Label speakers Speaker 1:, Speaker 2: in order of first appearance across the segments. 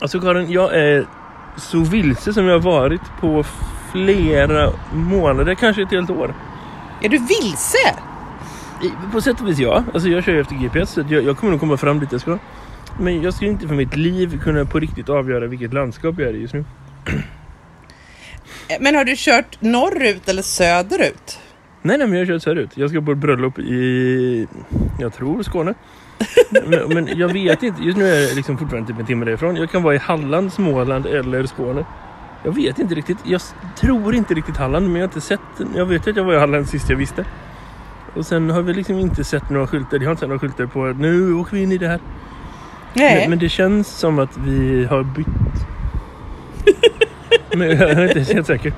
Speaker 1: Alltså Karin, jag är så vilse som jag har varit på flera månader, kanske ett helt år.
Speaker 2: Är du vilse?
Speaker 1: I- På sätt och vis ja. Alltså jag kör ju efter GPS så att jag, jag kommer nog komma fram dit jag ska. Men jag skulle inte för mitt liv kunna på riktigt avgöra vilket landskap jag är i just nu.
Speaker 2: Men har du kört norrut eller söderut?
Speaker 1: Nej, nej, men jag kör söderut. Jag ska på ett bröllop i, jag tror Skåne. Men, men jag vet inte. Just nu är jag liksom fortfarande typ en timme därifrån. Jag kan vara i Halland, Småland eller Skåne. Jag vet inte riktigt. Jag tror inte riktigt Halland, men jag har inte sett. Jag vet att jag var i Halland sist jag visste. Och sen har vi liksom inte sett några skyltar. Jag har inte sett några skyltar på att nu åker vi in i det här.
Speaker 2: Nej.
Speaker 1: Men, men det känns som att vi har bytt. men jag är inte helt säker.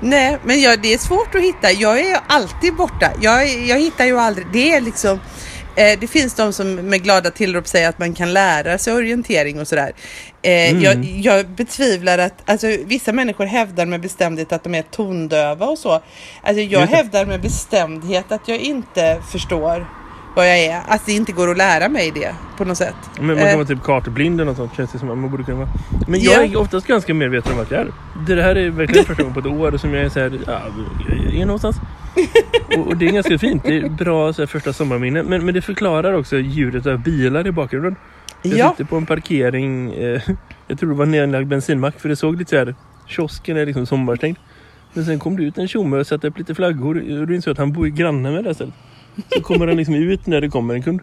Speaker 2: Nej, men jag, det är svårt att hitta. Jag är alltid borta. Jag, jag hittar ju aldrig. Det är liksom det finns de som med glada tillrop säger att man kan lära sig orientering och sådär. Eh,
Speaker 1: Mm.
Speaker 2: jag, jag betvivlar att, alltså vissa människor hävdar med bestämdhet att de är tondöva och så. Alltså jag hävdar med bestämdhet att jag inte förstår vad jag är. Att det inte går att lära mig det på något sätt.
Speaker 1: Men man
Speaker 2: Eh.
Speaker 1: kan vara typ kartblind eller något sånt känns det som man borde kunna vara. Men jag
Speaker 2: Ja.
Speaker 1: är oftast ganska medveten om vart jag är. Det här är verkligen första gången på ett år som jag är såhär, ja, jag är någonstans. Och, och det är ganska fint. Det är bra så här, första sommarminne. Men, men det förklarar också ljudet av bilar i bakgrunden. Jag
Speaker 2: Ja.
Speaker 1: sitter på en parkering, eh, jag tror det var nedlagd bensinmack för det såg lite såhär, kiosken är liksom sommarstängd. Men sen kom det ut en tjomme och satte upp lite flaggor och då insåg att han bor i granne med det här stället. Så kommer han liksom ut när det kommer en kund.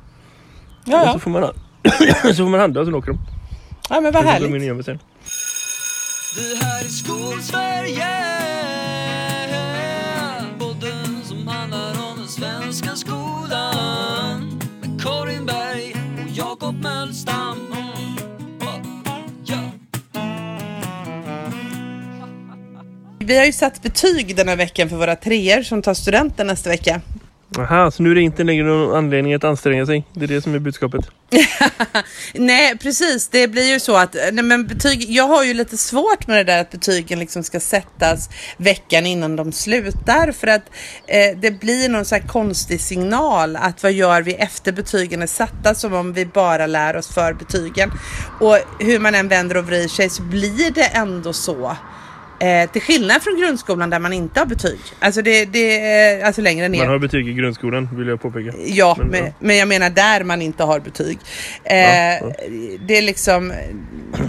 Speaker 2: Ja,
Speaker 1: Och så
Speaker 2: ja.
Speaker 1: får man, så får man handla och sen åker de.
Speaker 2: ja men vad härligt.
Speaker 3: Det här är Skolsverige
Speaker 2: Vi har ju satt betyg den här veckan för våra treor som tar studenten nästa vecka.
Speaker 1: Aha, så nu är det inte längre någon anledning att anstränga sig. Det är det som är budskapet.
Speaker 2: Nej, precis. Det blir ju så att nej, men betyg, jag har ju lite svårt med det där att betygen liksom ska sättas veckan innan de slutar för att eh, det blir någon så konstig signal att vad gör vi efter betygen är satta som om vi bara lär oss för betygen. Och hur man än vänder och vrider sig så blir det ändå så. Eh, till skillnad från grundskolan där man inte har betyg. Alltså det, det är alltså längre ner.
Speaker 1: Man har betyg i grundskolan vill jag påpeka.
Speaker 2: Ja,
Speaker 1: Men,
Speaker 2: men,
Speaker 1: ja.
Speaker 2: men jag menar där man inte har betyg. Eh,
Speaker 1: Ja, ja.
Speaker 2: Det är liksom,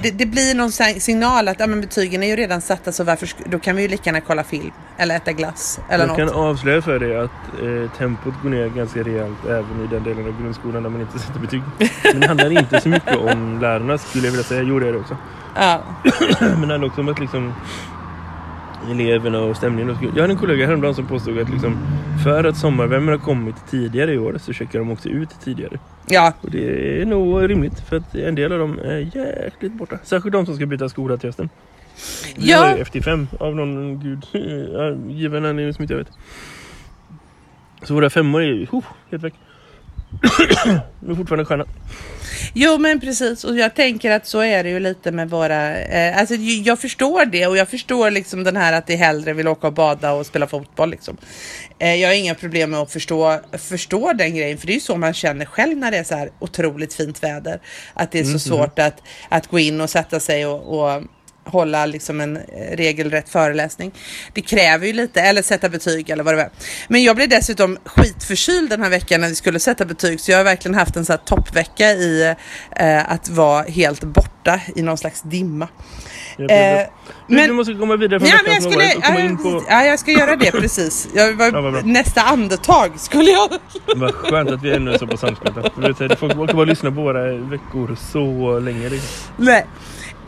Speaker 2: det, det blir någon si- signal att ja, men betygen är ju redan satta så varför, då kan vi ju lika gärna kolla film eller äta glass eller
Speaker 1: Jag kan
Speaker 2: något.
Speaker 1: avslöja för dig att eh, tempot går ner ganska rejält även i den delen av grundskolan där man inte sätter betyg. Men det handlar inte så mycket om lärarna skulle jag vilja säga. Jo, det är det också.
Speaker 2: Ja.
Speaker 1: Men det handlar också om att liksom eleverna och stämningen. Jag hade en kollega häromdagen som påstod att liksom, för att sommarvärmen har kommit tidigare i år så checkar de också ut tidigare.
Speaker 2: ja,
Speaker 1: Och det är nog rimligt för att en del av dem är jäkligt borta. Särskilt de som ska byta skola till hösten.
Speaker 2: Ja.
Speaker 1: ju FT5 av någon gud, given anledning som inte jag vet. Så våra femmor är ju oh, helt väck. De är fortfarande sköna.
Speaker 2: Jo men precis och jag tänker att så är det ju lite med våra, eh, alltså jag förstår det och jag förstår liksom den här att de hellre vill åka och bada och spela fotboll liksom. Eh, jag har inga problem med att förstå, förstå den grejen för det är ju så man känner själv när det är så här otroligt fint väder. Att det är så svårt att, att gå in och sätta sig och, och hålla liksom en eh, regelrätt föreläsning. Det kräver ju lite, eller sätta betyg eller vad det var. Men jag blev dessutom skitförkyld den här veckan när vi skulle sätta betyg så jag har verkligen haft en så här toppvecka i eh, att vara helt borta i någon slags dimma. Eh,
Speaker 1: men,
Speaker 2: men-
Speaker 1: du måste komma vidare från
Speaker 2: Ja, men jag skulle,
Speaker 1: och komma
Speaker 2: ja,
Speaker 1: in på...
Speaker 2: ja, jag ska göra det precis. Jag var,
Speaker 1: Ja,
Speaker 2: nästa andetag skulle jag...
Speaker 1: Vad skönt att vi ännu är så på samspelta. Du Folk orkar bara lyssna på våra veckor så länge. Liksom.
Speaker 2: Nej.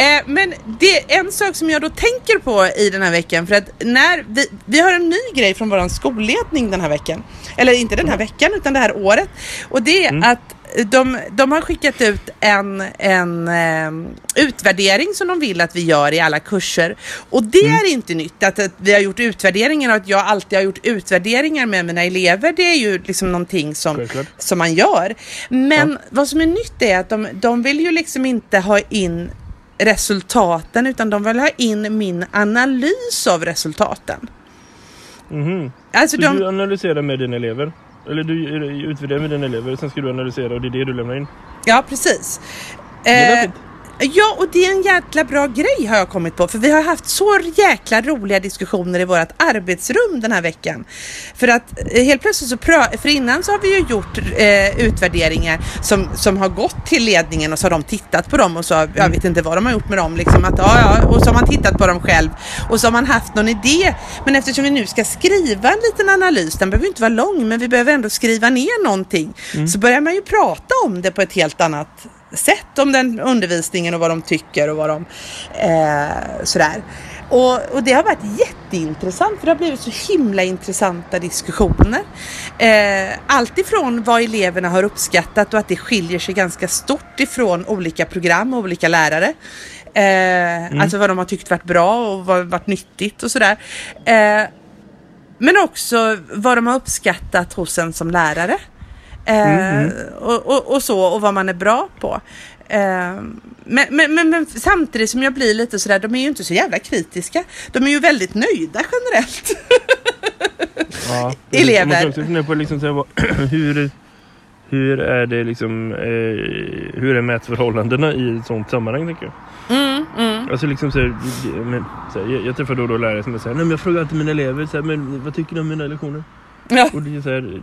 Speaker 2: Eh, men det är en sak som jag då tänker på i den här veckan för att när vi, vi har en ny grej från våran skolledning den här veckan. Eller inte den här veckan utan det här året. Och det är att de, de har skickat ut en, en eh, utvärdering som de vill att vi gör i alla kurser. Och det är inte nytt att, att vi har gjort utvärderingar och att jag alltid har gjort utvärderingar med mina elever. Det är ju liksom någonting som,
Speaker 1: Självklart.
Speaker 2: som man gör. Men vad som är nytt är att de, de vill ju liksom inte ha in resultaten utan de vill ha in min analys av resultaten.
Speaker 1: Mhm.
Speaker 2: Alltså
Speaker 1: Så
Speaker 2: de,
Speaker 1: du analyserar med dina elever? Eller du utvärderar med dina elever, sen ska du analysera och det är det du lämnar in?
Speaker 2: ja precis.
Speaker 1: Det är
Speaker 2: Eh. Ja, och det är en jäkla bra grej har jag kommit på. För vi har haft så jäkla roliga diskussioner i vårt arbetsrum den här veckan. För att eh, helt plötsligt så, för innan så har vi ju gjort eh, utvärderingar som, som har gått till ledningen och så har de tittat på dem och så, jag vet inte vad de har gjort med dem liksom. Att, ja, ja, och så har man tittat på dem själv och så har man haft någon idé. Men eftersom vi nu ska skriva en liten analys, den behöver inte vara lång, men vi behöver ändå skriva ner någonting. Så börjar man ju prata om det på ett helt annat sätt om den undervisningen och vad de tycker och vad de eh, sådär. Och, och det har varit jätteintressant för det har blivit så himla intressanta diskussioner. Eh, allt ifrån vad eleverna har uppskattat och att det skiljer sig ganska stort ifrån olika program och olika lärare. Eh, Alltså vad de har tyckt varit bra och vad varit nyttigt och sådär. Eh, men också vad de har uppskattat hos en som lärare. Eh, och, och, och så, och vad man är bra på. Eh, men, men, men, men samtidigt som jag blir lite sådär, de är ju inte så jävla kritiska. De är ju väldigt nöjda generellt.
Speaker 1: Ja,
Speaker 2: Elever.
Speaker 1: Man kan också fundera på liksom, så här, vad- hur, hur är det liksom, eh, hur är mätförhållandena i ett sånt sammanhang tänker jag.
Speaker 2: Mm, mm.
Speaker 1: Alltså liksom så här, men, så här, jag, jag träffar då och då lärare som säger, nej men jag frågar alltid mina elever, så här, men vad tycker du om mina lektioner?
Speaker 2: Ja.
Speaker 1: Och det är så här,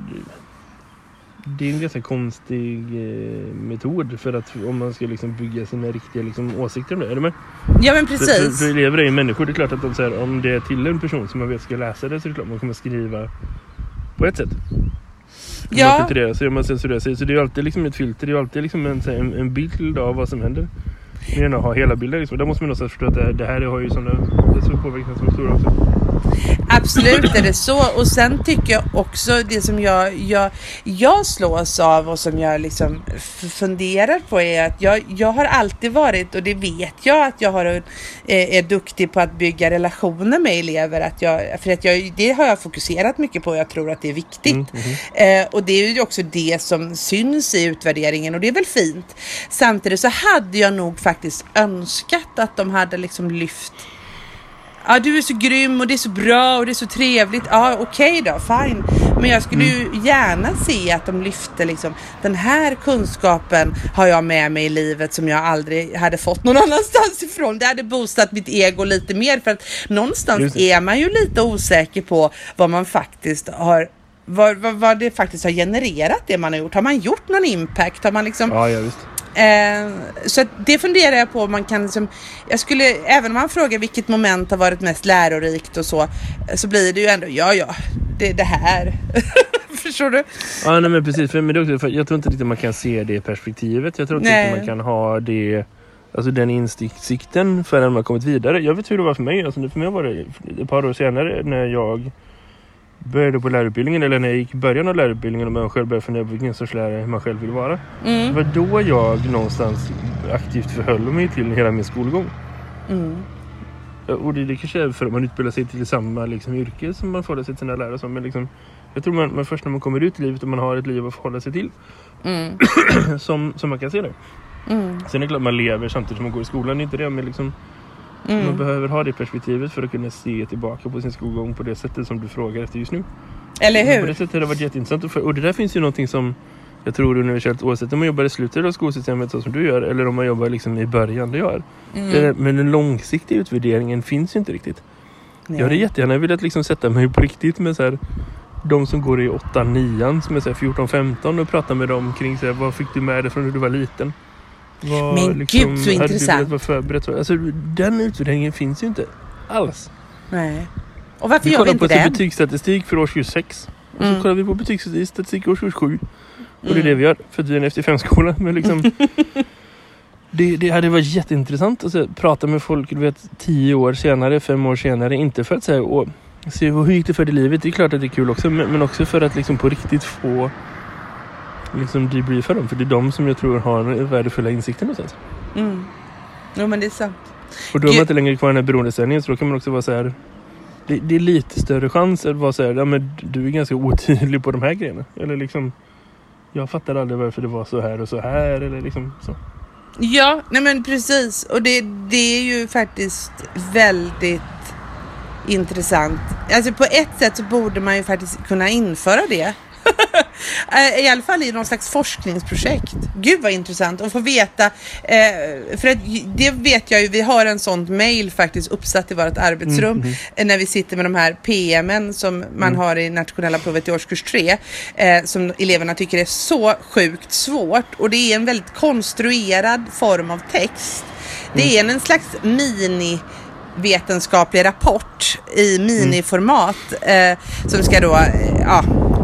Speaker 1: det- är en ganska konstig eh, metod för att om man ska liksom bygga sina riktiga liksom, åsikter om det. Är du med?
Speaker 2: ja men
Speaker 1: För, för,
Speaker 2: precis.
Speaker 1: för elever är ju människor. Det är klart att de säger om det är till en person som man vet ska läsa det så är det klart man kommer skriva på ett sätt. Om man
Speaker 2: Ja,
Speaker 1: filtrerar sig, om man censurerar sig. Så det är ju alltid liksom ett filter. Det är alltid liksom en, så här, en, en bild av vad som händer. Än att ha hela bilden. Liksom. Där måste man någonstans förstå att det här, det här har ju sådana så påverkan som är stora också.
Speaker 2: Absolut är det så. Och sen tycker jag också det som jag, jag, jag slås av och som jag liksom funderar på är att jag, jag har alltid varit, och det vet jag att jag har, är, är duktig på att bygga relationer med elever. Att jag, för att jag, det har jag fokuserat mycket på och jag tror att det är viktigt.
Speaker 1: Mm, mhm.
Speaker 2: Eh, och det är ju också det som syns i utvärderingen och det är väl fint. Samtidigt så hade jag nog faktiskt önskat att de hade liksom lyft Ja, du är så grym och det är så bra och det är så trevligt. Ja, okej då, fine. Men jag skulle ju gärna se att de lyfte liksom den här kunskapen har jag med mig i livet som jag aldrig hade fått någon annanstans ifrån. Det hade boostat mitt ego lite mer för att någonstans är man ju lite osäker på vad man faktiskt har vad, vad, vad det faktiskt har genererat det man har gjort. Har man gjort någon impact? Har man liksom
Speaker 1: Ja, ja visst.
Speaker 2: Eh, så det funderar jag på om man kan liksom, jag skulle, även om man frågar vilket moment har varit mest lärorikt och så, så blir det ju ändå, ja ja, det är det här. Förstår du?
Speaker 1: Ja, nej, men precis. För, men det också, för jag tror inte riktigt man kan se det perspektivet. Jag tror inte
Speaker 2: Nej.
Speaker 1: man kan ha det, alltså den insikten förrän man kommit vidare. Jag vet hur det var för mig. Alltså, för mig var det ett par år senare när jag började på lärarutbildningen eller när jag gick i början av lärarutbildningen och man själv började fundera på vilken sorts lärare man själv vill vara. Det
Speaker 2: Mm,
Speaker 1: var då jag någonstans aktivt förhöll mig till hela min skolgång.
Speaker 2: mm,
Speaker 1: Och det, det kanske är för att man utbildar sig till samma liksom, yrke som man förhåller sig till sina lärare som. Men liksom, jag tror man, man först när man kommer ut i livet och man har ett liv att förhålla sig till
Speaker 2: mm,
Speaker 1: som, som man kan se det.
Speaker 2: mm,
Speaker 1: Sen är det klart man lever samtidigt som man går i skolan, det är inte det. Men liksom, man
Speaker 2: mm.
Speaker 1: behöver ha det perspektivet för att kunna se tillbaka på sin skolgång på det sättet som du frågar efter just nu.
Speaker 2: Eller
Speaker 1: På det
Speaker 2: hur?
Speaker 1: sättet har det varit jätteintressant. Och, det där finns ju någonting som jag tror är universellt oavsett om man jobbar i slutet av skolsystemet så som du gör eller om man jobbar liksom i början det gör.
Speaker 2: Mm.
Speaker 1: Det- Men den långsiktiga utvärderingen finns ju inte riktigt. Jag hade jättegärna velat liksom sätta mig på riktigt med så här, de som går i 8 9 som är så här 14-15 och prata med dem kring så här, vad fick du med dig från när du var liten? Vad,
Speaker 2: Men gud, så
Speaker 1: hade
Speaker 2: intressant.
Speaker 1: velat vara förberedd för? Alltså, den utvärderingen finns ju inte alls.
Speaker 2: Nej. Och varför
Speaker 1: Vi
Speaker 2: gör vi
Speaker 1: kollar
Speaker 2: inte
Speaker 1: på så
Speaker 2: det?
Speaker 1: betygsstatistik för årskurs 6. Och så
Speaker 2: Mm.
Speaker 1: kollar vi på betygsstatistik i årskurs 7. Och det är
Speaker 2: Mm.
Speaker 1: det vi gör. För att vi är en FC5-skola. Men liksom, det, det hade varit jätteintressant att så, prata med folk du vet, tio år senare, fem år senare. Inte för att säga och, se hur gick det för dig i livet. Det är klart att det är kul också. Men, men också för att liksom, på riktigt få liksom, debriefa dem. För det är de som jag tror har värdefulla insikten någonstans.
Speaker 2: Mm. Jo men det är sant.
Speaker 1: Och då är man inte längre kvar i den här beroendeställningen. Så då kan man också vara så här. Det, det är lite större chans att vara så här. Ja, men du är ganska otydlig på de här grejerna. Eller liksom. Jag fattar aldrig varför det var så här och så här. Eller liksom så.
Speaker 2: Ja, nej men precis. Och det, det är ju faktiskt väldigt intressant. Alltså på ett sätt så borde man ju faktiskt kunna införa det. Eh, I alla fall i någon slags forskningsprojekt. Gud vad intressant att få veta. Eh, för att det vet jag ju, vi har en sånt mail faktiskt uppsatt i vårt arbetsrum
Speaker 1: Mm,
Speaker 2: eh, när vi sitter med de här PMen som man har i nationella provet i årskurs 3 eh, som eleverna tycker är så sjukt svårt och det är en väldigt konstruerad form av text. Det är en slags mini vetenskaplig rapport i miniformat eh, som ska då, eh, ja,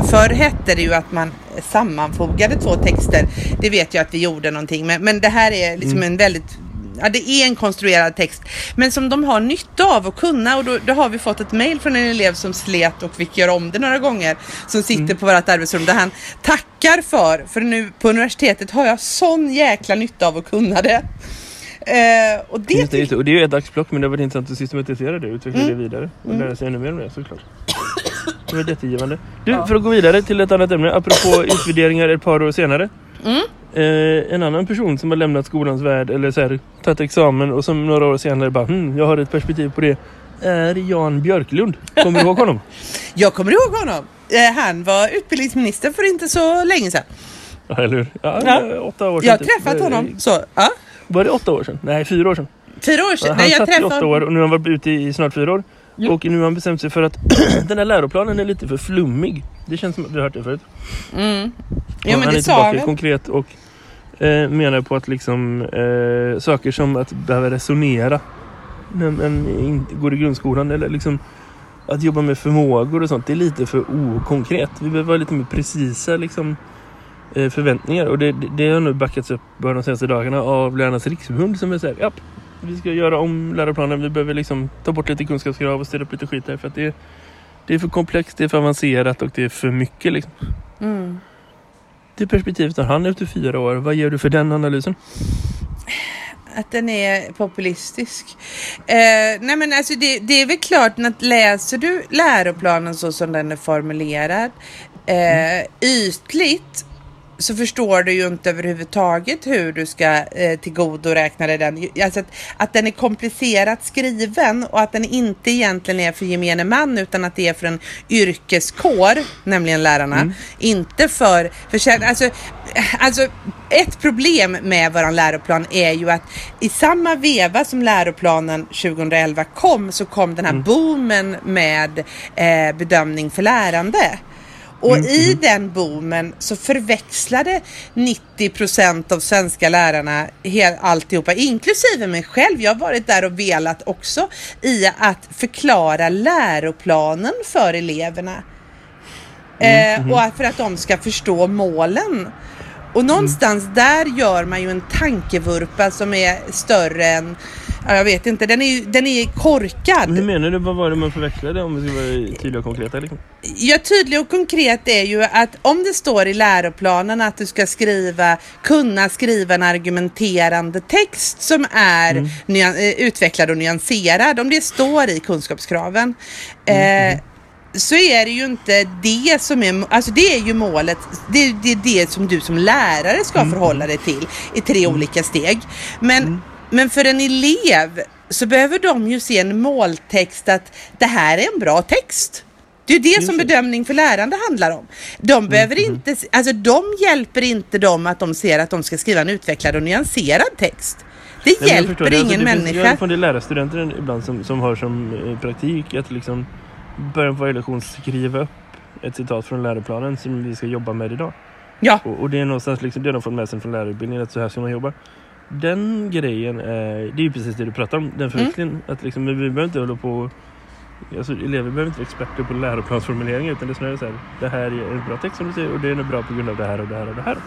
Speaker 2: förr hette det ju att man sammanfogade två texter. Det vet jag att vi gjorde någonting med, men det här är liksom en väldigt Ja, det är en konstruerad text, men som de har nytta av att kunna och då, då har vi fått ett mejl från en elev som slet och fick göra om det några gånger, som sitter på vårt arbetsrum där han tackar för, för nu på universitetet har jag sån jäkla nytta av att kunna det. Eh, och det,
Speaker 1: Just det, just det. Och det är ju ett axplock men det har varit intressant att systematisera det och utveckla
Speaker 2: Mm.
Speaker 1: det vidare. Och lära sig ännu mer om det såklart. Det var jättegivande. Du, för att gå vidare till ett annat ämne. Apropå utvärderingar ett par år senare.
Speaker 2: Mm.
Speaker 1: Eh, en annan person som har lämnat skolans värld eller så här, tagit examen och som några år senare bara hm, jag har ett perspektiv på det. Är Jan Björklund. Kommer du ihåg honom?
Speaker 2: Jag kommer ihåg honom. Eh, han var utbildningsminister för inte så länge sedan.
Speaker 1: Ja, eller hur? Ja,
Speaker 2: Ja.
Speaker 1: åtta år sedan.
Speaker 2: Jag har
Speaker 1: typ.
Speaker 2: träffat
Speaker 1: Eh,
Speaker 2: honom. Så, ja.
Speaker 1: Var det åtta år sedan? Nej, fyra år sedan.
Speaker 2: Fyra år sedan.
Speaker 1: Han
Speaker 2: Nej, jag
Speaker 1: satt i
Speaker 2: träffade
Speaker 1: åtta år och nu har han varit ute i snart fyra år. Och nu har han bestämt sig för att den här läroplanen är lite för flummig. Det känns som att vi har hört det förut.
Speaker 2: Mm. Jo, men
Speaker 1: han är tillbaka
Speaker 2: väl.
Speaker 1: konkret och eh, menar på att liksom eh, saker som att behöva resonera när man inte går i grundskolan eller liksom att jobba med förmågor och sånt, det är lite för okonkret. Vi behöver vara lite mer precisa liksom, eh, förväntningar och det, det, det har nu backats upp bara de senaste dagarna av Lärarnas riksförbund som är såhär, ja, vi ska göra om läroplanen, vi behöver liksom ta bort lite kunskapskrav och ställa upp lite skit där för att det, det är för komplext, det är för avancerat och det är för mycket liksom.
Speaker 2: Mm.
Speaker 1: Det perspektivet har han efter fyra år. Vad ger du för den analysen?
Speaker 2: Att den är populistisk. Eh, nej men alltså det, det är väl klart att läser du läroplanen så som den är formulerad eh, ytligt så förstår du ju inte överhuvudtaget hur du ska eh, tillgodoräkna dig den. Alltså att, att den är komplicerat skriven och att den inte egentligen är för gemene man utan att det är för en yrkeskår, nämligen lärarna. Inte för, för alltså, alltså ett problem med våran läroplan är ju att i samma veva som läroplanen 2011 kom så kom den här boomen med eh, bedömning för lärande. Och i den boomen så förväxlade 90 procent av svenska lärarna hel, alltihopa, inklusive mig själv. Jag har varit där och velat också i att förklara läroplanen för eleverna. Eh, och att- för att de ska förstå målen. Och någonstans där gör man ju en tankevurpa som är större än, ja, jag vet inte, den är, den är korkad.
Speaker 1: Hur menar du? Vad var det man förväxlade om vi ska vara tydliga och konkreta? Liksom?
Speaker 2: Ja, tydligt och konkret är ju att om det står i läroplanen att du ska skriva, kunna skriva en argumenterande text som är nyan- eh, utvecklad och nyanserad, om det står i kunskapskraven, eh, så är det ju inte det som är, alltså det är ju målet, det är det, som du som lärare ska förhålla dig till i tre olika steg. Men, men för en elev så behöver de ju se en måltext att det här är en bra text. Det är ju det som
Speaker 1: det.
Speaker 2: bedömning för lärande handlar om. De behöver inte, alltså de hjälper inte dem att de ser att de ska skriva en utvecklad och nyanserad text. Det
Speaker 1: Nej,
Speaker 2: hjälper
Speaker 1: förstår det.
Speaker 2: ingen
Speaker 1: det finns-
Speaker 2: människa.
Speaker 1: Jag från det lärarstudenter ibland som, som har som eh, praktik att liksom början på varje lektion skriva upp ett citat från läroplanen som vi ska jobba med idag.
Speaker 2: Ja,
Speaker 1: Och, och det är någonstans liksom det de fått med sig från lärarutbildningen att så här ska man jobba. Den grejen, är, det är ju precis det du pratar om, den förväxlingen. Att liksom, vi behöver inte hålla på Alltså, elever behöver inte vara experter på läroplansformuleringar utan det är snarare så här, det här är en bra text som du säger och det är bra på grund av det här och det här och det här.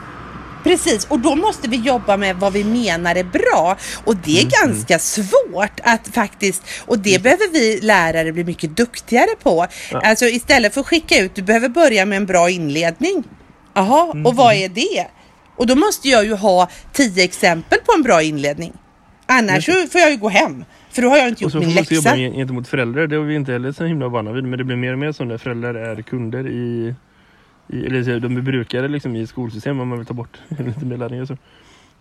Speaker 2: Precis, och då måste vi jobba med vad vi menar är bra. Och det är
Speaker 1: Mm,
Speaker 2: ganska svårt att faktiskt, och det behöver vi lärare bli mycket duktigare på.
Speaker 1: Ja.
Speaker 2: Alltså istället för att skicka ut, du behöver börja med en bra inledning. Jaha,
Speaker 1: Mm,
Speaker 2: och vad är det? Och då måste jag ju ha tio exempel på en bra inledning. Annars så får jag ju gå hem, för då har jag inte
Speaker 1: Och
Speaker 2: gjort
Speaker 1: så får
Speaker 2: min
Speaker 1: man också jobba
Speaker 2: läxa.
Speaker 1: gen- gentemot föräldrar. Det har vi inte heller så himla vana vid. Men det blir mer och mer så när föräldrar är kunder i... i eller så de är brukare liksom i skolsystem om man vill ta bort lite mer lärlingar och så.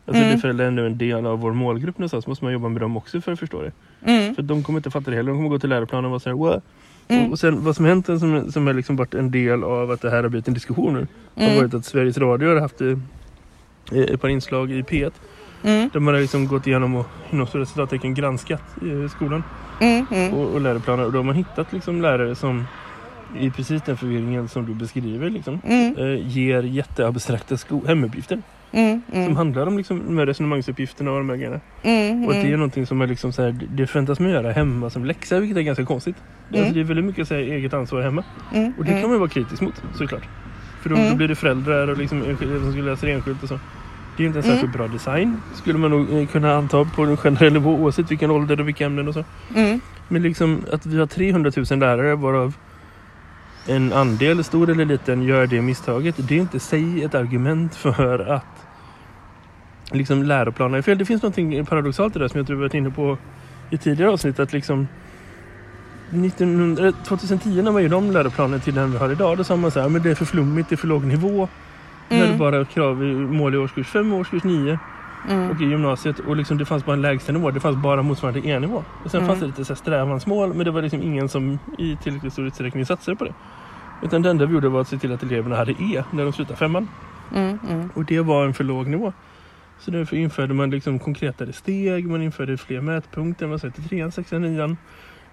Speaker 1: Alltså
Speaker 2: Mm.
Speaker 1: det föräldrar är nu en del av vår målgrupp någonstans. måste man jobba med dem också för att förstå det.
Speaker 2: Mm.
Speaker 1: För de kommer inte fatta det heller. De kommer gå till läroplanen och vara såhär What?
Speaker 2: Mm.
Speaker 1: Och, och sen vad som hänt som, som har liksom varit en del av att det här har blivit en diskussion nu. Har
Speaker 2: Mm.
Speaker 1: varit att Sveriges Radio har haft ett par inslag i P1.
Speaker 2: Mm.
Speaker 1: Där man har liksom gått igenom och inom stora citattecken granskat eh, skolan
Speaker 2: Mm. Mm.
Speaker 1: och, och läroplaner. Och då har man hittat liksom lärare som i precis den förvirringen som du beskriver liksom,
Speaker 2: Mm.
Speaker 1: eh, ger jätteabstrakta hemuppgifter.
Speaker 2: Mm.
Speaker 1: Som
Speaker 2: Mm.
Speaker 1: handlar om liksom, de här resonemangsuppgifterna och de här grejerna. Och att det är någonting som är liksom så här, det- förväntas man göra hemma som läxa vilket är ganska konstigt. Alltså, det är väldigt mycket så här, eget ansvar hemma.
Speaker 2: Mm.
Speaker 1: Och det kan man vara kritisk mot såklart. För då,
Speaker 2: Mm.
Speaker 1: då blir det föräldrar och liksom enskilda som skulle läsa enskilt och så. Det är ju inte en särskilt bra design. Skulle man nog eh, kunna anta på en generell nivå oavsett vilken ålder och vilka ämnen och så.
Speaker 2: Mm.
Speaker 1: Men liksom att vi har 300 000 lärare varav en andel, stor eller liten, gör det misstaget. Det är inte i sig ett argument för att liksom läroplanen är fel. Det finns något paradoxalt i det som jag tror vi varit inne på i tidigare avsnitt. Att liksom 1900, 2010 när man gjorde om läroplanen till den vi har idag. Då sa man så här, men det är för flummigt, det är för låg nivå. Nu är det
Speaker 2: Mm.
Speaker 1: bara krav i mål i årskurs 5 och årskurs 9
Speaker 2: Mm.
Speaker 1: och i gymnasiet. Och liksom det fanns bara en lägsta nivå. Det fanns bara motsvarande E-nivå. Och sen
Speaker 2: Mm.
Speaker 1: fanns det lite så här strävansmål. Men det var liksom ingen som i tillräckligt stor utsträckning satsade på det. Utan det enda vi gjorde var att se till att eleverna hade E när de slutade femman.
Speaker 2: Mm. Mm.
Speaker 1: Och det var en för låg nivå. Så därför införde man liksom konkretare steg. Man införde fler mätpunkter. Man sa till trean, sexan, nian.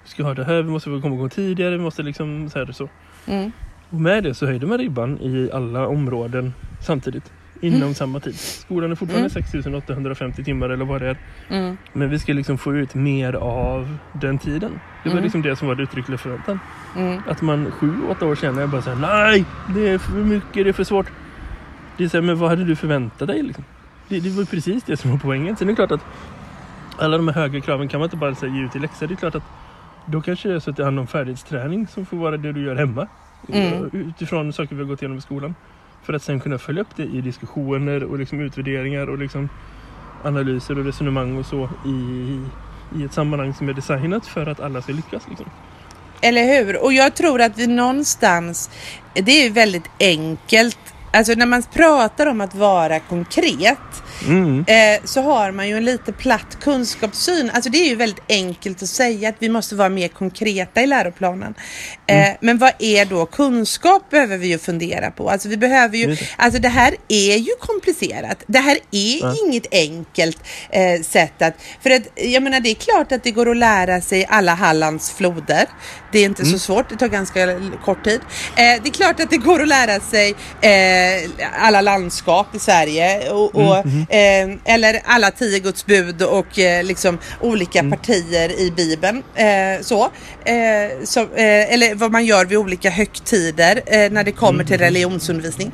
Speaker 1: Vi ska ha det här. Vi måste komma igång tidigare. Vi måste liksom så här och så.
Speaker 2: Mm.
Speaker 1: Och med det så höjde man ribban i alla områden samtidigt. Inom
Speaker 2: Mm.
Speaker 1: samma tid. Skolan är fortfarande 6850 timmar eller vad det är.
Speaker 2: Mm.
Speaker 1: Men vi ska liksom få ut mer av den tiden. Det var
Speaker 2: Mm.
Speaker 1: liksom det som var det uttryckliga förväntan.
Speaker 2: Mm.
Speaker 1: Att man sju, åtta år senare bara säger nej, det är för mycket, det är för svårt. Det är så här, men vad hade du förväntat dig liksom? Det, det var precis det som var poängen. Sen är det klart att alla de här högre kraven kan man inte bara säga ge ut i läxor. Det är klart att då kanske det är så att det handlar om färdighetsträning som får vara det du gör hemma.
Speaker 2: Mm.
Speaker 1: Utifrån saker vi har gått igenom i skolan. För att sen kunna följa upp det i diskussioner och liksom utvärderingar och liksom analyser och resonemang och så i, i ett sammanhang som är designat för att alla ska lyckas. Liksom.
Speaker 2: Eller hur? Och jag tror att vi någonstans, det är ju väldigt enkelt. Alltså när man pratar om att vara konkret
Speaker 1: Mm.
Speaker 2: eh, så har man ju en lite platt kunskapssyn. Alltså det är ju väldigt enkelt att säga att vi måste vara mer konkreta i läroplanen. Eh, Men vad är då kunskap behöver vi ju fundera på. Alltså vi behöver ju,
Speaker 1: det.
Speaker 2: alltså det här är ju komplicerat. Det här är
Speaker 1: Ja.
Speaker 2: inget enkelt eh, sätt att, för att jag menar det är klart att det går att lära sig alla Hallands floder. Det är inte så svårt, det tar ganska kort tid. Eh, det är klart att det går att lära sig eh, alla landskap i Sverige och, och, eh, eller alla tio Guds bud och eh, liksom olika partier i Bibeln. Eh, så, eh, så, eh, eller vad man gör vid olika högtider eh, när det kommer till religionsundervisning.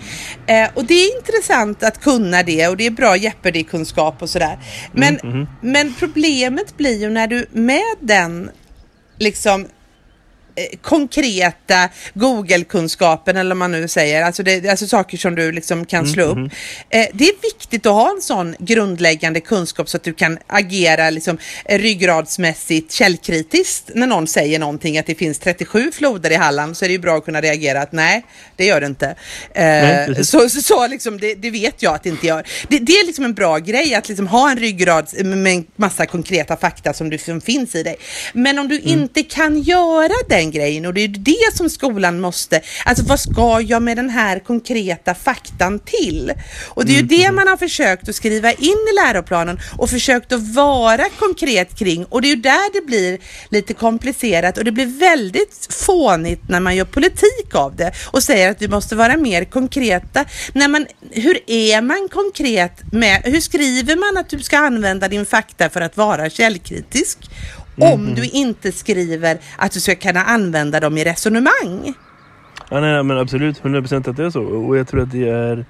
Speaker 2: Och det är intressant att kunna det och det är bra Jeopardy-kunskap och sådär. Men, men problemet blir ju när du med den liksom konkreta Google-kunskapen eller vad man nu säger, alltså, det, alltså saker som du liksom kan slå upp. Eh, det är viktigt att ha en sån grundläggande kunskap så att du kan agera liksom, eh, ryggradsmässigt källkritiskt när någon säger någonting att det finns 37 floder i Halland så är det ju bra att kunna reagera att nej, det gör det inte.
Speaker 1: Nej,
Speaker 2: Eh,
Speaker 1: precis.
Speaker 2: så så, så liksom, det, det vet jag att det inte gör. Det, det är liksom en bra grej att liksom ha en ryggrad med en massa konkreta fakta som, du, som finns i dig. Men om du inte kan göra den grejen och det är det som skolan måste, alltså vad ska jag med den här konkreta faktan till? Och det är ju det man har försökt att skriva in i läroplanen och försökt att vara konkret kring och det är ju där det blir lite komplicerat och det blir väldigt fånigt när man gör politik av det och säger att vi måste vara mer konkreta. När man, hur är man konkret med, hur skriver man att du ska använda din fakta för att vara källkritisk? Om du inte skriver att du ska kunna använda dem i resonemang.
Speaker 1: Ja, nej, men absolut. 100% att det är så. Och jag tror att det är...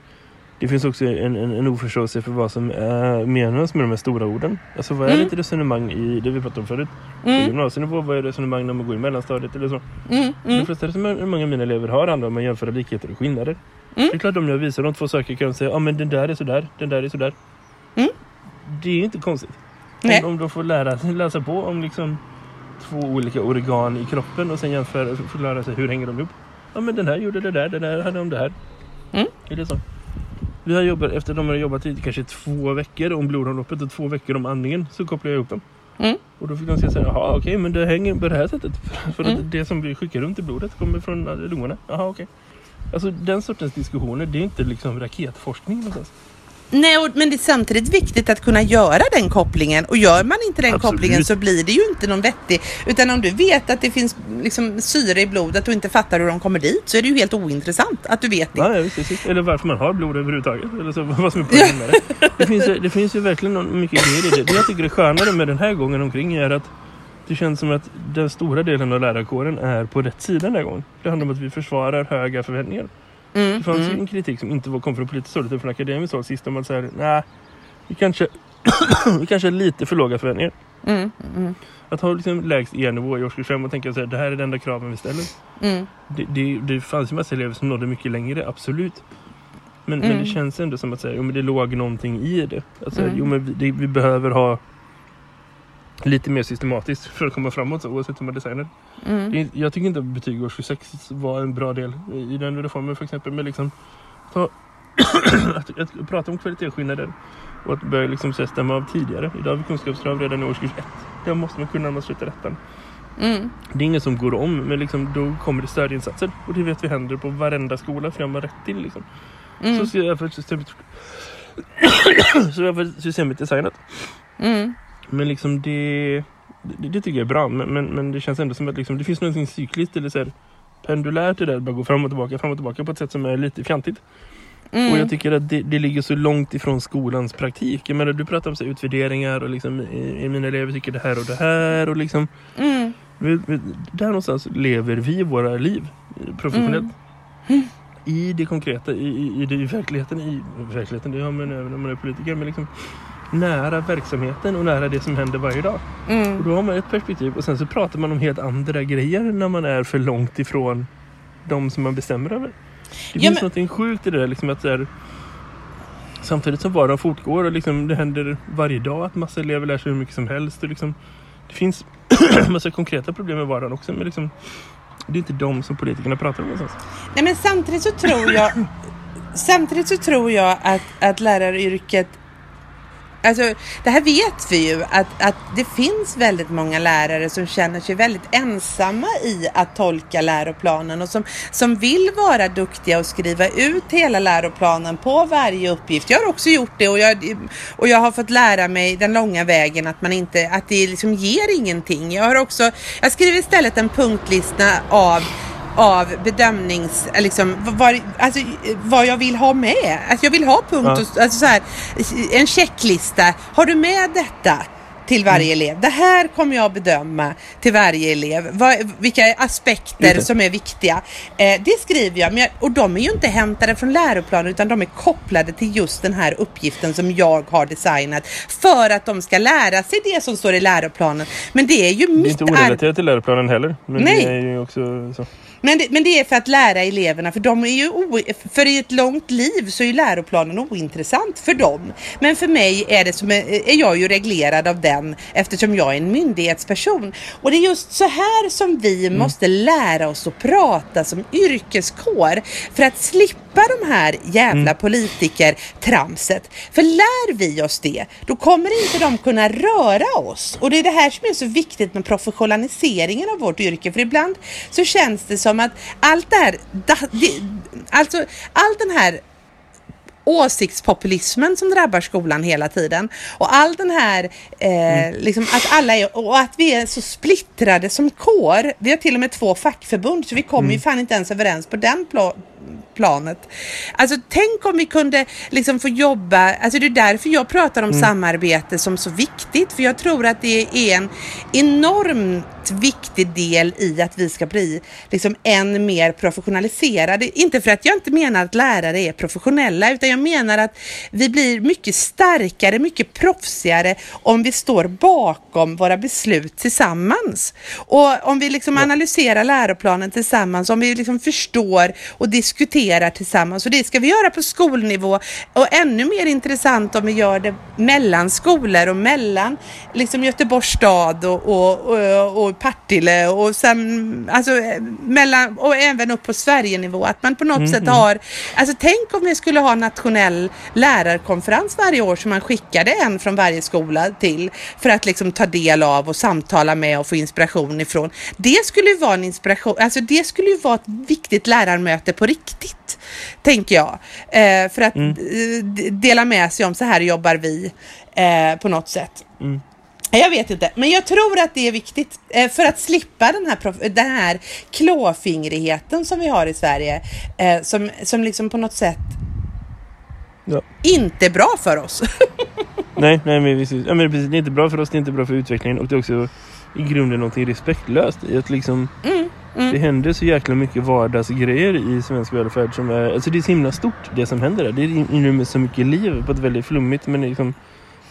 Speaker 1: Det finns också en, en, en oförståelse för vad som är, menas med de här stora orden. Alltså vad är
Speaker 2: Mm.
Speaker 1: ett resonemang i det vi pratade om förut? På
Speaker 2: Mm,
Speaker 1: gymnasienivå, vad är resonemang när man går i mellanstadiet eller så?
Speaker 2: mm,
Speaker 1: De
Speaker 2: mm,
Speaker 1: flesta resonemang många av mina elever har handlar om att jämföra likheter och skillnader.
Speaker 2: Mm.
Speaker 1: Det är klart om jag visar dem två saker kan de säga ja men den där är sådär, den där är sådär.
Speaker 2: Mm.
Speaker 1: Det är inte konstigt.
Speaker 2: Nej.
Speaker 1: Om, om de får lära sig, läsa på om liksom två olika organ i kroppen och sen jämföra och få lära sig hur hänger de ihop. Ja men den här gjorde det där, den där hade om det här.
Speaker 2: Mm.
Speaker 1: Är det så? Vi har jobbat, efter de har jobbat i kanske två veckor om blodomloppet och två veckor om andningen så kopplar jag ihop dem.
Speaker 2: Mm.
Speaker 1: Och då fick de säga så här, jaha okej men det hänger på det här sättet. För att
Speaker 2: Mm.
Speaker 1: det som vi skickar runt i blodet kommer från lungorna. Jaha okej. Alltså den sortens diskussioner, det är inte liksom raketforskning någonstans.
Speaker 2: Nej, och, men det är samtidigt viktigt att kunna göra den kopplingen och gör man inte den
Speaker 1: Absolut.
Speaker 2: kopplingen så blir det ju inte någon vettig. Utan om du vet att det finns liksom syre i blodet och inte fattar hur de kommer dit så är det ju helt ointressant att du vet det.
Speaker 1: Visst, visst. Eller varför man har blod överhuvudtaget. Eller så, vad som är poängen med det. Det finns, det finns ju verkligen någon- mycket grejer i det. Det jag tycker är skönare med den här gången omkring är att det känns som att den stora delen av lärarkåren är på rätt sida den här gången. Det handlar om att vi försvarar höga förväntningar.
Speaker 2: Mm,
Speaker 1: Det fanns
Speaker 2: mm,
Speaker 1: en kritik som inte kom från politiskt håll utan från akademiskt håll sist om att säga nej, vi kanske, vi kanske har lite för låga förväntningar.
Speaker 2: mm, mm,
Speaker 1: Att ha liksom lägst E-nivå i årskurs 5 och tänka att det här är de enda kraven vi ställer.
Speaker 2: mm,
Speaker 1: Det, det, det fanns ju massa elever som nådde mycket längre, absolut. Men, men
Speaker 2: Mm.
Speaker 1: det känns ändå som att säga, jo, men det låg någonting i det. Att säga,
Speaker 2: Mm.
Speaker 1: jo, men vi, det, vi behöver ha lite mer systematiskt för att komma framåt så, oavsett hur man designar.
Speaker 2: mm.
Speaker 1: Det är, jag tycker inte att betyg årskurs 6 var en bra del i, i den reformen för exempel. Men liksom, ta, att, att prata om kvalitetsskillnader och att börja liksom, så stämma av tidigare. Idag har vi kunskapskrav redan i årskurs 1. Där måste man kunna när man slutar ettan.
Speaker 2: Mm.
Speaker 1: Det är ingen som går om, men liksom, då kommer det stödinsatser. Och det vet vi händer på varenda skola, för det har man rätt till. Liksom.
Speaker 2: Mm.
Speaker 1: Så ser jag för systemet så är för systemet designat.
Speaker 2: Mm.
Speaker 1: Men liksom det, det, det tycker jag är bra. Men, men, men det känns ändå som att liksom, det finns någonting cykliskt eller så här, pendulärt i det. Att bara gå fram och tillbaka, fram och tillbaka på ett sätt som är lite fjantigt.
Speaker 2: Mm.
Speaker 1: Och jag tycker att det, det ligger så långt ifrån skolans praktik. Jag menar, du pratar om så här, utvärderingar och liksom, i, i mina elever tycker det här och det här. Och liksom,
Speaker 2: Mm.
Speaker 1: vi, vi, där någonstans lever vi våra liv professionellt. I det konkreta, i, i, i, det, i verkligheten. I verkligheten, det har man även om man är politiker. Men liksom nära verksamheten och nära det som händer varje dag. Och
Speaker 2: Mm.
Speaker 1: då har man ett perspektiv och sen så pratar man om helt andra grejer när man är för långt ifrån de som man bestämmer över. Det
Speaker 2: Ja,
Speaker 1: finns
Speaker 2: men-
Speaker 1: något sjukt i det där liksom att så här, Samtidigt som vardagen fortgår och liksom det händer varje dag att massa elever lär sig hur mycket som helst. Och liksom, det finns massa konkreta problem med vardagen också men liksom, det är inte de som politikerna pratar om någonstans.
Speaker 2: Nej, men samtidigt så tror jag Samtidigt så tror jag att, att läraryrket Alltså, det här vet vi ju att, att det finns väldigt många lärare som känner sig väldigt ensamma i att tolka läroplanen och som, som vill vara duktiga och skriva ut hela läroplanen på varje uppgift. Jag har också gjort det och jag, och jag har fått lära mig den långa vägen att man inte, att det liksom ger ingenting. Jag har också, jag skriver istället en punktlista av av bedömnings, eh, liksom, vad, alltså, vad jag vill ha med. Alltså, jag vill ha punkt
Speaker 1: Ja.
Speaker 2: och, alltså, så här, en checklista. Har du med detta? till varje
Speaker 1: Mm.
Speaker 2: elev. Det här kommer jag bedöma till varje elev. Vad, vilka aspekter
Speaker 1: det.
Speaker 2: som är viktiga. Eh, det skriver jag, jag, och de är ju inte hämtade från läroplanen utan de är kopplade till just den här uppgiften som jag har designat för att de ska lära sig det som står i läroplanen. Men det är ju
Speaker 1: Det är
Speaker 2: mitt
Speaker 1: inte
Speaker 2: arbete.
Speaker 1: orelaterat till läroplanen heller. Men
Speaker 2: Nej.
Speaker 1: det är ju också så.
Speaker 2: Men det, men det är för att lära eleverna, för de är ju o, för i ett långt liv så är ju läroplanen ointressant för dem. Men för mig är det som är, jag ju reglerad av den eftersom jag är en myndighetsperson. Och det är just så här som vi måste lära oss att prata som yrkeskår för att slippa de här jävla politikertramset. För lär vi oss det, då kommer inte de kunna röra oss. Och det är det här som är så viktigt med professionaliseringen av vårt yrke. För ibland så känns det som att allt det här, alltså allt den här åsiktspopulismen som drabbar skolan hela tiden. Och all den här, eh, liksom att alla är, och att vi är så splittrade som kår. Vi har till och med två fackförbund så vi kommer ju fan inte ens överens på den pla- planet. Alltså tänk om vi kunde liksom få jobba, alltså det är därför jag pratar om samarbete som så viktigt. För jag tror att det är en enormt viktig del i att vi ska bli liksom än mer professionaliserade. Inte för att jag inte menar att lärare är professionella utan jag menar att vi blir mycket starkare, mycket proffsigare om vi står bakom våra beslut tillsammans. Och om vi liksom analyserar läroplanen tillsammans, om vi liksom förstår och diskuterar tillsammans. Och det ska vi göra på skolnivå och ännu mer intressant om vi gör det mellan skolor och mellan liksom Göteborgs stad och, och, och, och Partille och sen, alltså, mellan, och även upp på Sverigenivå. Att man på något sätt har, alltså tänk om vi skulle ha nationell lärarkonferens varje år som man skickade en från varje skola till för att liksom ta del av och samtala med och få inspiration ifrån. Det skulle ju vara en inspiration, alltså det skulle ju vara ett viktigt lärarmöte på riktigt, tänker jag. Eh, för att eh, d- dela med sig om så här jobbar vi eh, på något sätt.
Speaker 1: Mm.
Speaker 2: Jag vet inte, men jag tror att det är viktigt eh, för att slippa den här, prof- den här klåfingrigheten som vi har i Sverige eh, som, som liksom på något sätt
Speaker 1: Ja.
Speaker 2: inte är bra för oss.
Speaker 1: Nej, nej men, precis. Ja, men precis. Det är inte bra för oss, det är inte bra för utvecklingen och det är också i grunden någonting respektlöst i att liksom
Speaker 2: Mm,
Speaker 1: det händer så jäkla mycket vardagsgrejer i svensk välfärd som är, alltså det är så himla stort det som händer där. Det inrymmer så mycket liv på ett väldigt flummigt men liksom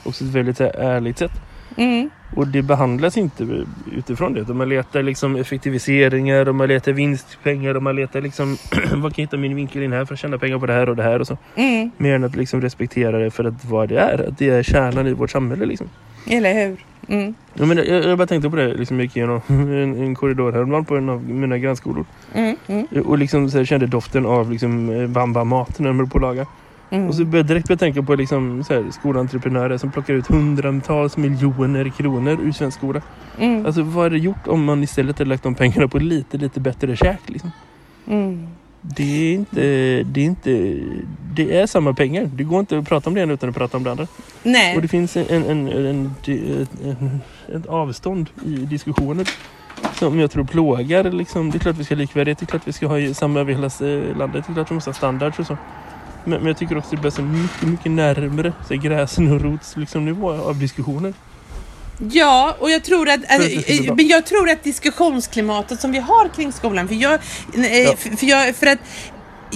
Speaker 1: också ett väldigt ärligt sätt.
Speaker 2: Mm.
Speaker 1: Och det behandlas inte utifrån det. Man letar liksom effektiviseringar och man letar vinstpengar och man letar liksom vad kan jag hitta min vinkel in här för att tjäna pengar på det här och det här och så.
Speaker 2: Mm.
Speaker 1: Mer än att liksom respektera det för att vad det är. Att det är kärnan i vårt samhälle liksom.
Speaker 2: Eller hur? Mm.
Speaker 1: Ja, men jag, jag bara tänkte på det, liksom, jag gick igenom en, en korridor häromdagen på en av mina grannskolor.
Speaker 2: Mm. Mm.
Speaker 1: Och liksom så här, kände doften av liksom, eh, bamba-mat när de höll på att laga.
Speaker 2: Mm.
Speaker 1: Och så började jag direkt börja tänka på liksom, så här, skolentreprenörer som plockar ut hundratals miljoner kronor ur svensk skola.
Speaker 2: Mm.
Speaker 1: Alltså vad hade det gjort om man istället hade lagt de pengarna på lite, lite bättre käk? Liksom?
Speaker 2: Mm.
Speaker 1: Det är inte, det är inte, det är samma pengar. Det går inte att prata om det ena utan att prata om det andra.
Speaker 2: Nej.
Speaker 1: Och det finns en, en, en, en, ett avstånd i diskussioner som jag tror plågar. Liksom. Det är klart vi ska ha likvärdighet, det är klart vi ska ha samma över hela eh, landet, det är klart vi måste ha standards och så. Men, men jag tycker också det behövs en mycket, mycket närmare så gräsen och rots liksom, nivå av diskussioner.
Speaker 2: Ja, och jag tror att,
Speaker 1: bra.
Speaker 2: men jag tror att diskussionsklimatet som vi har kring skolan, för jag, eh,
Speaker 1: Ja.
Speaker 2: för, jag, för att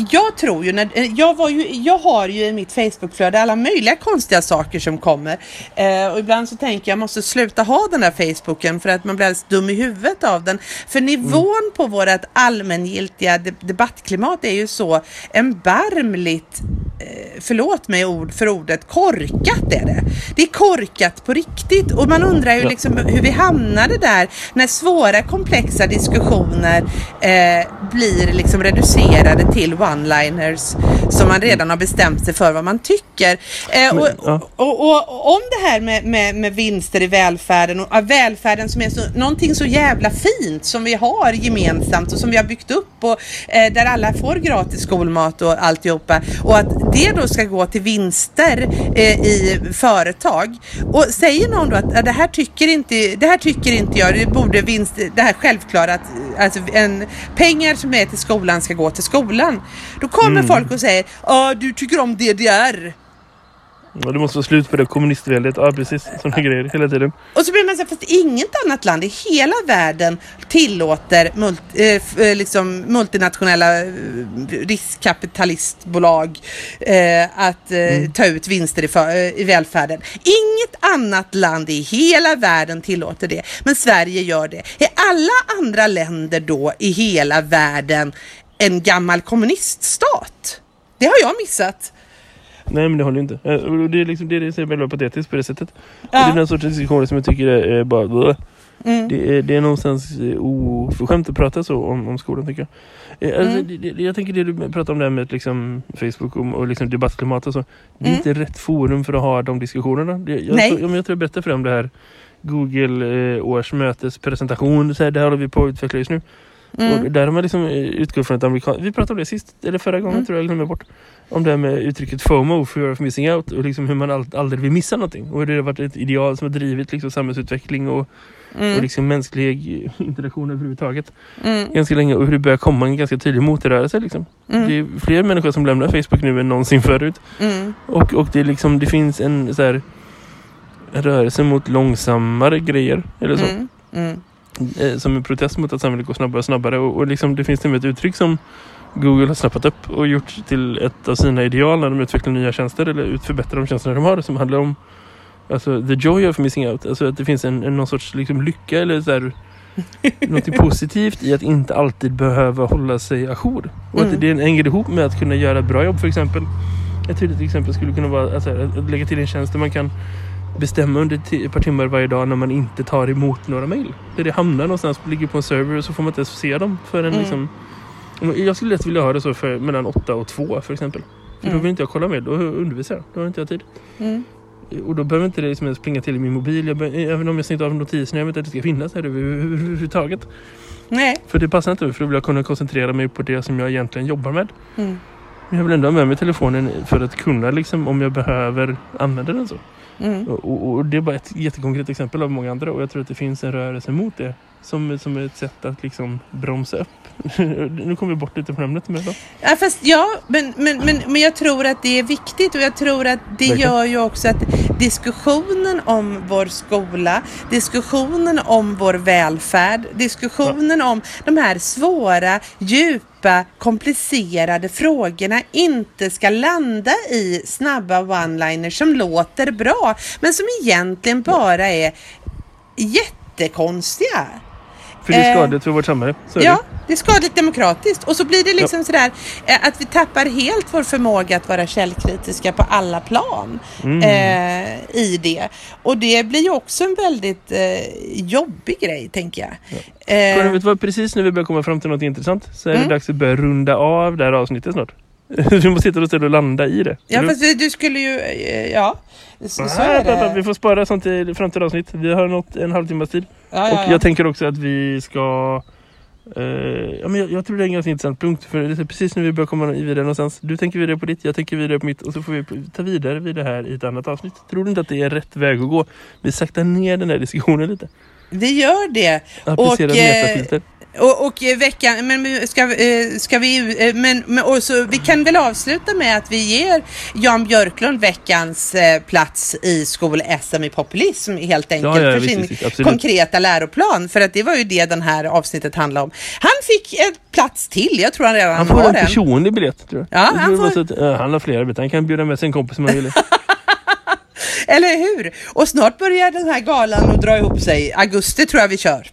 Speaker 2: jag tror ju, när, eh, jag, var ju, jag har ju i mitt Facebookflöde alla möjliga konstiga saker som kommer. Eh, och ibland så tänker jag, jag måste sluta ha den där Facebooken för att man blir alldeles dum i huvudet av den. För nivån på vårt allmängiltiga de, debattklimat är ju så erbarmligt förlåt mig ord för ordet, korkat är det. Det är korkat på riktigt och man undrar ju liksom hur vi hamnade där när svåra komplexa diskussioner eh, blir liksom reducerade till one-liners som man redan har bestämt sig för vad man tycker. Eh, och, och, och, och om det här med, med, med vinster i välfärden och välfärden som är så, någonting så jävla fint som vi har gemensamt och som vi har byggt upp och eh, där alla får gratis skolmat och alltihopa och att det då ska gå till vinster eh, i företag och säger någon då att "Ja, det här tycker inte, det här tycker inte jag, det borde vinst, det här självklara att alltså en, pengar som är till skolan ska gå till skolan. Då kommer folk och säger, ja du tycker om DDR.
Speaker 1: Ja, det måste vara slut på det kommunistväldet. Ja, precis. Sådana grejer hela tiden.
Speaker 2: Och så blir man så här, fast inget annat land i hela världen tillåter mult, eh, eh, liksom multinationella eh, riskkapitalistbolag eh, att eh, ta ut vinster i, för, eh, i välfärden. Inget annat land i hela världen tillåter det, men Sverige gör det. Är alla andra länder då i hela världen en gammal kommuniststat? Det har jag missat.
Speaker 1: Nej, men det håller ju inte. Eh, Det är liksom det är så väldigt patetiskt på det sättet. Och det
Speaker 2: Ja.
Speaker 1: är den sortens diskussioner som jag tycker är är bara...
Speaker 2: Mm.
Speaker 1: Det, är, det är någonstans eh, oförskämt att prata så om, om skolan tycker jag. Eh, Alltså,
Speaker 2: Mm.
Speaker 1: det, det, jag tänker det du pratar om det här med liksom, Facebook och, och liksom debattklimat och så. Det är
Speaker 2: Mm.
Speaker 1: inte rätt forum för att ha de diskussionerna. Det, jag,
Speaker 2: Nej.
Speaker 1: tror- ja, men jag tror jag berättade för dig om det här Google eh, det här håller vi på att utveckla just nu.
Speaker 2: Mm.
Speaker 1: Och där har man liksom utgått från ett amerikanskt... Vi pratade om det sist, eller förra gången
Speaker 2: Mm.
Speaker 1: tror jag, jag glömmer bort. Om det här med uttrycket FOMO, fear of missing out. Och liksom hur man all, aldrig vill missa någonting. Och det har varit ett ideal som har drivit liksom, samhällsutveckling och, och
Speaker 2: Mm.
Speaker 1: liksom mänsklig interaktion överhuvudtaget.
Speaker 2: Mm.
Speaker 1: Ganska länge och hur det börjar komma en ganska tydlig motrörelse. Liksom.
Speaker 2: Mm.
Speaker 1: Det är fler människor som lämnar Facebook nu än någonsin förut.
Speaker 2: Mm.
Speaker 1: Och, och det, liksom, det finns en så här, rörelse mot långsammare grejer. Eller så.
Speaker 2: Mm. Mm.
Speaker 1: Eh, som en protest mot att samhället går snabbare och snabbare. Och, och liksom, det finns till och med ett uttryck som Google har snappat upp och gjort till ett av sina ideal när de utvecklar nya tjänster eller förbättrar de tjänsterna de har som handlar om alltså, the joy of missing out. Alltså att det finns en, en någon sorts liksom, lycka eller så här, något positivt i att inte alltid behöva hålla sig ajour. Och
Speaker 2: Mm.
Speaker 1: att det hänger ihop med att kunna göra ett bra jobb för exempel. Ett tydligt exempel skulle kunna vara alltså, att lägga till en tjänst där man kan bestämma under ett par timmar varje dag när man inte tar emot några mejl. Där det hamnar någonstans, ligger på en server och så får man inte ens se dem förrän
Speaker 2: Mm.
Speaker 1: liksom... Jag skulle lätt vilja ha det så för mellan 8 och 2 för exempel. För då
Speaker 2: Mm.
Speaker 1: vill inte jag kolla med, då undervisar jag. Då har inte jag tid.
Speaker 2: Mm.
Speaker 1: Och då behöver inte det liksom ens plinga till i min mobil. Jag be- även om jag stängt av notiserna, jag vet att det ska finnas här över- överhuvudtaget.
Speaker 2: Nej.
Speaker 1: För det passar inte, för då vill jag kunna koncentrera mig på det som jag egentligen jobbar med.
Speaker 2: Mm.
Speaker 1: Men jag vill ändå ha med mig telefonen för att kunna liksom, om jag behöver använda den så.
Speaker 2: Mm.
Speaker 1: Och, och, och det är bara ett jättekonkret exempel av många andra och jag tror att det finns en rörelse mot det. Som, som ett sätt att liksom bromsa upp. nu kommer vi bort lite från ämnet. Men då.
Speaker 2: Ja, fast ja, men, men, men, men jag tror att det är viktigt och jag tror att det
Speaker 1: Verkligen.
Speaker 2: gör ju också att diskussionen om vår skola, diskussionen om vår välfärd, diskussionen om de här svåra, djupa, komplicerade frågorna inte ska landa i snabba one-liners som låter bra men som egentligen bara är jättekonstiga.
Speaker 1: För det är
Speaker 2: Eh,
Speaker 1: skadligt för vårt samhälle.
Speaker 2: Ja,
Speaker 1: det.
Speaker 2: det är skadligt demokratiskt. Och så blir det liksom sådär eh, att vi tappar helt vår förmåga att vara källkritiska på alla plan
Speaker 1: Mm.
Speaker 2: eh, i det. Och det blir ju också en väldigt eh, jobbig grej, tänker jag.
Speaker 1: Karin,
Speaker 2: Eh,
Speaker 1: vet du vad? Precis när vi börjar komma fram till något intressant så är det
Speaker 2: Mm.
Speaker 1: dags att börja runda av det här avsnittet snart. vi måste sitta och ställa och landa i det.
Speaker 2: ja, fast vi- du skulle ju... eh, Ja, så, så
Speaker 1: Nej,
Speaker 2: är
Speaker 1: pappa, Vi
Speaker 2: det.
Speaker 1: får spara sånt till framtida avsnitt. Vi har nått en halvtimmas tid.
Speaker 2: Ja,
Speaker 1: Och
Speaker 2: ja, ja.
Speaker 1: jag tänker också att vi ska... eh, ja, men jag, jag tror det är en ganska intressant punkt. För det är precis när vi börjar komma vidare någonstans. Du tänker vidare på ditt, jag tänker vidare på mitt. Och så får vi ta vidare vid det här i ett annat avsnitt. Tror du inte att det är rätt väg att gå? Vi saktar ner den här diskussionen lite.
Speaker 2: Det gör det.
Speaker 1: Applicera
Speaker 2: Och, eh,
Speaker 1: metafilter.
Speaker 2: Och, och veckan, men ska, eh, ska vi, eh, men, och så, vi kan väl avsluta med att vi ger Jan Björklund veckans eh, plats i skol-SM i populism helt enkelt
Speaker 1: Ja, ja,
Speaker 2: för
Speaker 1: visst,
Speaker 2: sin
Speaker 1: visst,
Speaker 2: konkreta läroplan. För att det var ju det den här avsnittet handlade om. Han fick en plats till, jag tror han redan
Speaker 1: Han får
Speaker 2: har
Speaker 1: en
Speaker 2: en.
Speaker 1: personlig biljett tror jag.
Speaker 2: Ja,
Speaker 1: jag
Speaker 2: han får-
Speaker 1: att, ja, han har flera biljetter. Han kan bjuda med sig en kompis om han vill.
Speaker 2: Eller hur? Och snart börjar den här galan att dra ihop sig. Augusti tror jag vi kör.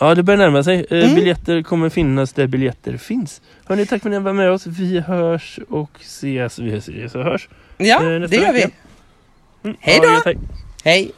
Speaker 1: Ja, det börjar närma sig. Eh,
Speaker 2: Mm.
Speaker 1: Biljetter kommer finnas där biljetter finns. Hörni, tack för att ni var med oss. Vi hörs och ses. Vi ses och hörs.
Speaker 2: Ja,
Speaker 1: Eh, nästa
Speaker 2: det gör vi.
Speaker 1: Mm.
Speaker 2: Hej
Speaker 1: Ja,
Speaker 2: då!
Speaker 1: gött, hej.
Speaker 2: Hej!